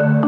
you